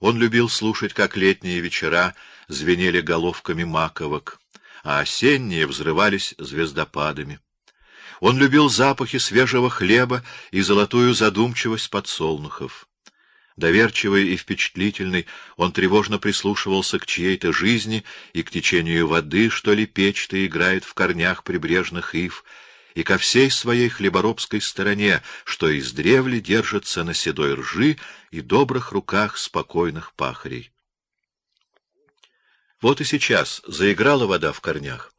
Он любил слушать, как летние вечера звенели головками маковок, а осенние взрывались звездопадами. Он любил запахи свежего хлеба и золотую задумчивость подсолнухов. Доверчивый и впечатлительный, он тревожно прислушивался к чьей-то жизни и к течению воды, что лепечет и играет в корнях прибрежных ив, и ко всей своей хлеборобской стороне, что издревле держится на седой ржи и добрых руках спокойных пахарей. Вот и сейчас заиграла вода в корнях,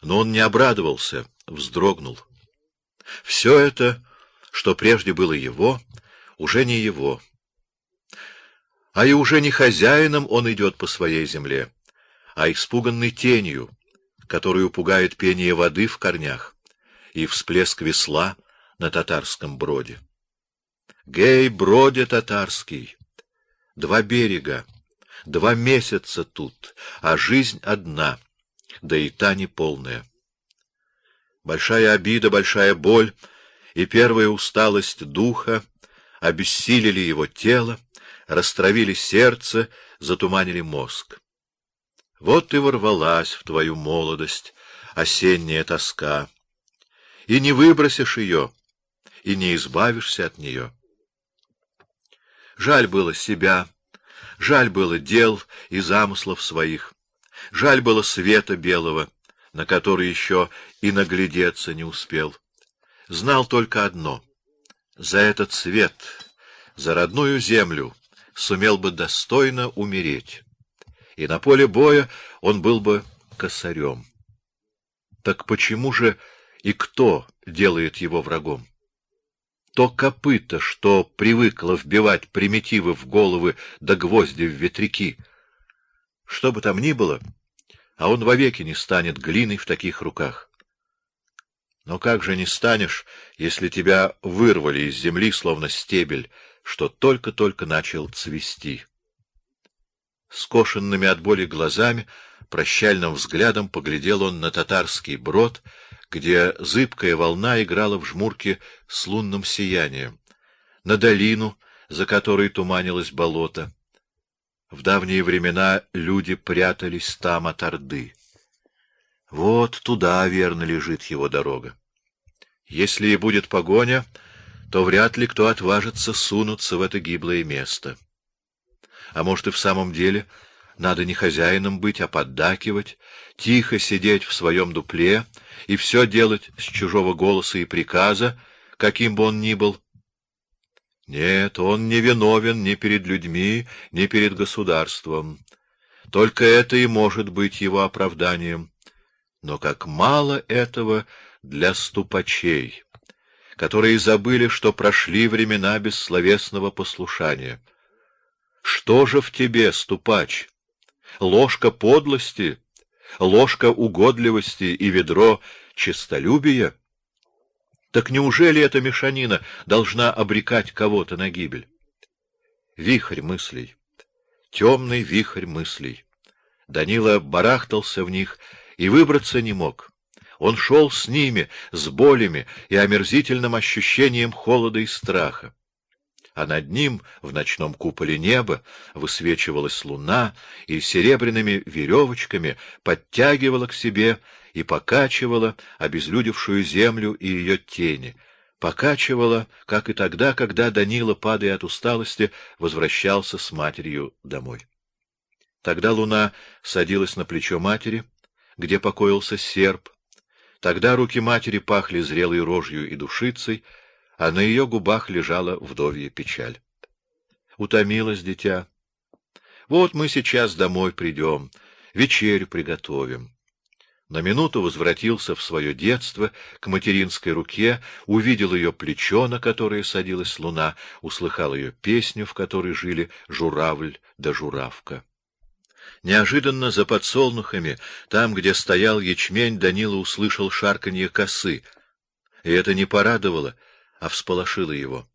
но он не обрадовался, вздрогнул. Все это, что прежде было его, уже не его. А и уже не хозяином он идет по своей земле, а испуганной тенью, которую пугает пение воды в корнях и всплеск весла на татарском броде. Гей, броде татарский, два берега, два месяца тут, а жизнь одна, да и та неполная. Большая обида, большая боль и первая усталость духа обессилили его тело, растравили сердце, затуманили мозг. Вот и ворвалась в твою молодость осенняя тоска, и не выбросишь ее, и не избавишься от нее. Жаль было себя, жаль было дел и замыслов своих, жаль было света белого, на который еще и наглядеться не успел. Знал только одно — за этот свет, за родную землю сумел бы достойно умереть, и на поле боя он был бы косарем. Так почему же и кто делает его врагом? То копыто, что привыкло вбивать примитивы в головы да гвозди в ветряки. Что бы там ни было, а он вовеки не станет глиной в таких руках. Но как же не станешь, если тебя вырвали из земли, словно стебель, что только-только начал цвести? Скошенными от боли глазами, прощальным взглядом поглядел он на татарский брод, где зыбкая волна играла в жмурке с лунным сиянием, на долину, за которой туманилось болото, в давние времена люди прятались там от Орды. Вот туда, верно, лежит его дорога. Если и будет погоня, то вряд ли кто отважится сунуться в это гиблое место. А может, и в самом деле надо не хозяином быть, а поддакивать, тихо сидеть в своем дупле и все делать с чужого голоса и приказа, каким бы он ни был, нет, он не виновен ни перед людьми, ни перед государством. Только это и может быть его оправданием. Но как мало этого для ступачей, которые забыли, что прошли времена бессловесного послушания. Что же в тебе, ступач? Ложка подлости, ложка угодливости и ведро честолюбия? Так неужели эта мешанина должна обрекать кого-то на гибель? Вихрь мыслей, темный вихрь мыслей. Данила барахтался в них и выбраться не мог. Он шел с ними, с болями и омерзительным ощущением холода и страха а над ним в ночном куполе неба высвечивалась луна и серебряными веревочками подтягивала к себе и покачивала обезлюдевшую землю и ее тени, покачивала, как и тогда, когда Данила, падая от усталости, возвращался с матерью домой. Тогда луна садилась на плечо матери, где покоился серп. Тогда руки матери пахли зрелой рожью и душицей, а на ее губах лежала вдовья печаль. Утомилось дитя. Вот мы сейчас домой придем, вечерю приготовим. На минуту возвратился в свое детство, к материнской руке, увидел ее плечо, на которое садилась луна, услыхал ее песню, в которой жили журавль да журавка. Неожиданно за подсолнухами, там, где стоял ячмень, Данила услышал шарканье косы. И это не порадовало — а всполошило его.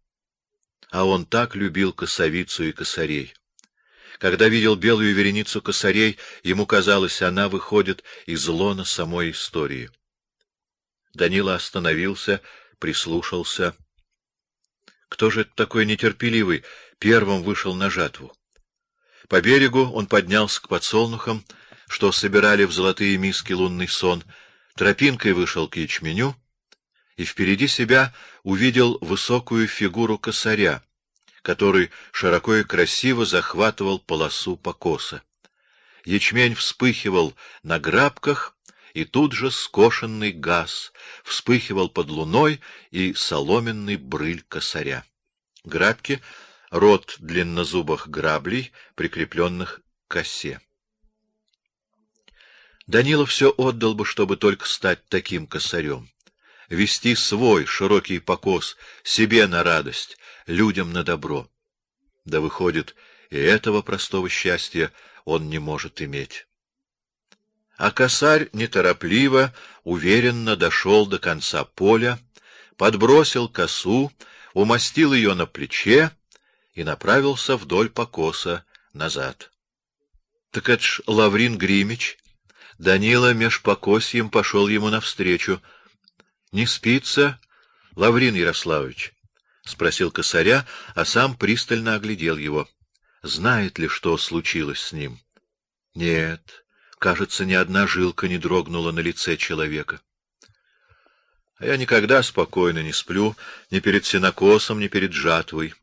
А он так любил косовицу и косарей. Когда видел белую вереницу косарей, ему казалось, она выходит из лона самой истории. Данила остановился, прислушался. Кто же такой нетерпеливый первым вышел на жатву? По берегу он поднялся к подсолнухам, что собирали в золотые миски лунный сон, тропинкой вышел к ячменю и впереди себя увидел высокую фигуру косаря, который широко и красиво захватывал полосу покоса. Ячмень вспыхивал на грабках, и тут же скошенный газ вспыхивал под луной и соломенный брыль косаря. Грабки — рот длиннозубых граблей, прикрепленных к косе. Данила все отдал бы, чтобы только стать таким косарем. Вести свой широкий покос себе на радость, людям на добро. Да выходит, и этого простого счастья он не может иметь. А косарь неторопливо, уверенно дошел до конца поля, подбросил косу, умастил ее на плече и направился вдоль покоса назад. Так это ж Лаврин Гримич. Данила меж покосьем пошел ему навстречу. — Не спится, Лаврин Ярославович? — спросил косаря, а сам пристально оглядел его. Знает ли, что случилось с ним? — Нет, кажется, ни одна жилка не дрогнула на лице человека. А я никогда спокойно не сплю ни перед сенокосом, ни перед жатвой.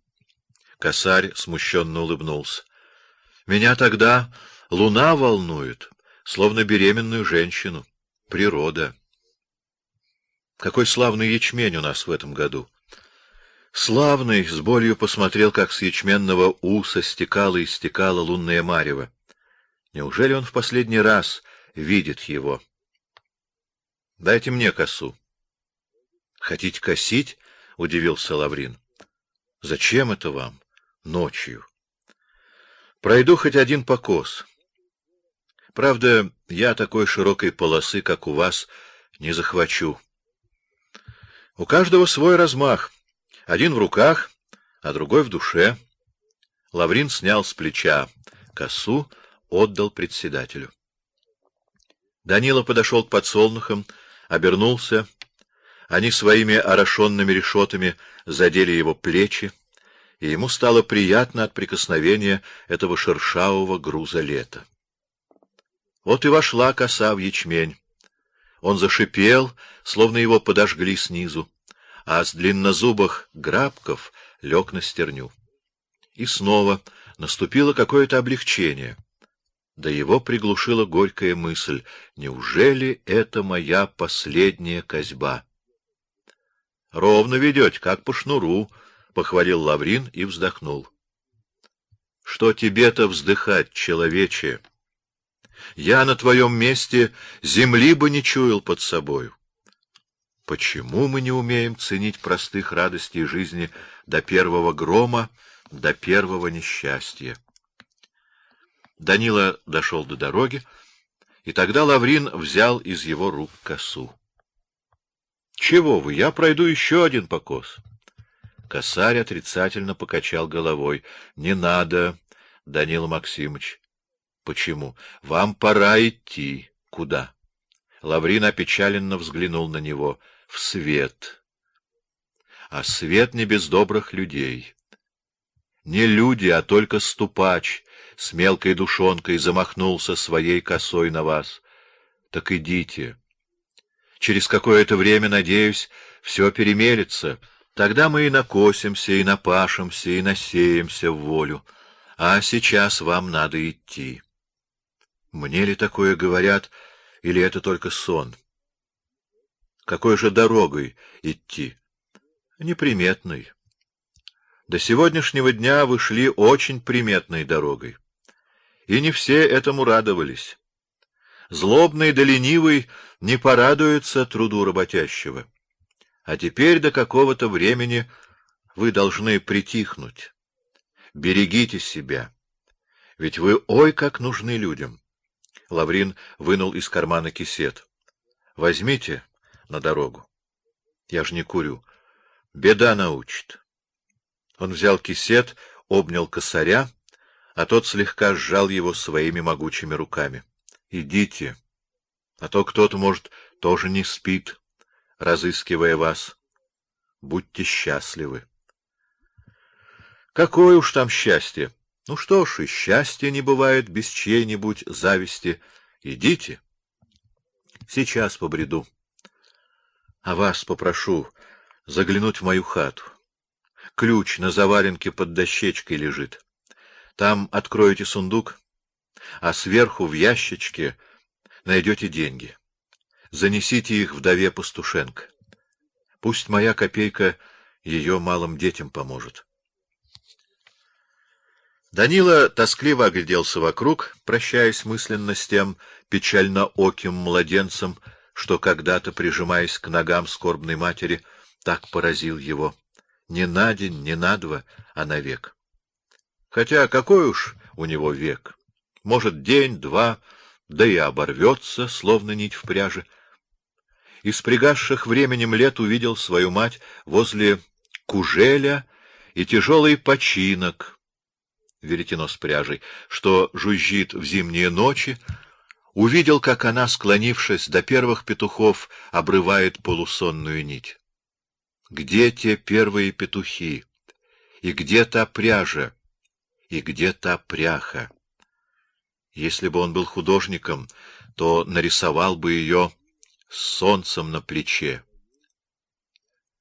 Косарь смущенно улыбнулся. Меня тогда луна волнует, словно беременную женщину. Природа. Какой славный ячмень у нас в этом году. Славный, с болью посмотрел, как с ячменного уса стекала и стекала лунная марево. Неужели он в последний раз видит его? Дайте мне косу. Хотите косить? удивился Лаврин. Зачем это вам? Ночью. Пройду хоть один покос. Правда, я такой широкой полосы, как у вас, не захвачу. У каждого свой размах. Один в руках, а другой в душе. Лаврин снял с плеча косу, отдал председателю. Данила подошел к подсолнухам, обернулся они своими орошенными решетами задели его плечи, и ему стало приятно от прикосновения этого шершавого груза лета. Вот и вошла коса в ячмень. Он зашипел, словно его подожгли снизу, а с длиннозубых грабков лег на стерню. И снова наступило какое-то облегчение. Да его приглушила горькая мысль: неужели это моя последняя козьба? Ровно ведете, как по шнуру, — похвалил Лаврин и вздохнул. — Что тебе-то вздыхать, человече? Я на твоем месте земли бы не чуял под собою. Почему мы не умеем ценить простых радостей жизни до первого грома, до первого несчастья? Данила дошел до дороги, и тогда Лаврин взял из его рук косу. Чего вы? Я пройду еще один покос. Косарь отрицательно покачал головой. Не надо, Данил Максимович. Почему? Вам пора идти. Куда? Лаврин опечаленно взглянул на него. В свет. А свет не без добрых людей. Не люди, а только ступач с мелкой душонкой замахнулся своей косой на вас. Так идите. Через какое-то время, надеюсь, все перемелется. Тогда мы и накосимся, и напашемся, и насеемся в волю. А сейчас вам надо идти. Мне ли такое говорят, или это только сон? Какой же дорогой идти? Неприметной. До сегодняшнего дня вы шли очень приметной дорогой. И не все этому радовались. Злобный да ленивый не порадуется труду работящего. А теперь до какого-то времени вы должны притихнуть. Берегите себя, ведь вы ой как нужны людям. Лаврин вынул из кармана кисет. Возьмите на дорогу. Я ж не курю. Беда научит. Он взял кисет, обнял косаря, а тот слегка сжал его своими могучими руками. Идите, а то кто-то, может, тоже не спит, разыскивая вас. Будьте счастливы. Какое уж там счастье! Ну что ж, и счастья не бывает без чьей-нибудь зависти. Идите. Сейчас побреду. А вас попрошу заглянуть в мою хату. Ключ на заваленке под дощечкой лежит. Там откроете сундук, а сверху в ящичке найдете деньги. Занесите их вдове Пастушенко. Пусть моя копейка ее малым детям поможет. Данила тоскливо огляделся вокруг, прощаясь мысленно с тем печально-оким младенцем, что когда-то, прижимаясь к ногам скорбной матери, так поразил его. Не на день, не на два, а на век. Хотя какой уж у него век? Может, день, два, да и оборвется, словно нить в пряже. Из пригасших временем лет увидел свою мать возле кужеля и тяжелый починок, веретено с пряжей, что жужжит в зимние ночи, увидел, как она, склонившись до первых петухов, обрывает полусонную нить. Где те первые петухи? И где та пряжа? И где та пряха? Если бы он был художником, то нарисовал бы ее с солнцем на плече,